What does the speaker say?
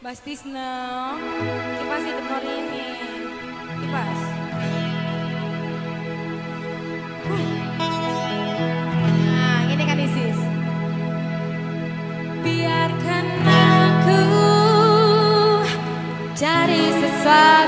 Mas Tisno, kipas hidup nori ini. Kipas. Nah, ini kan Isis. Biarkan aku cari sesuatu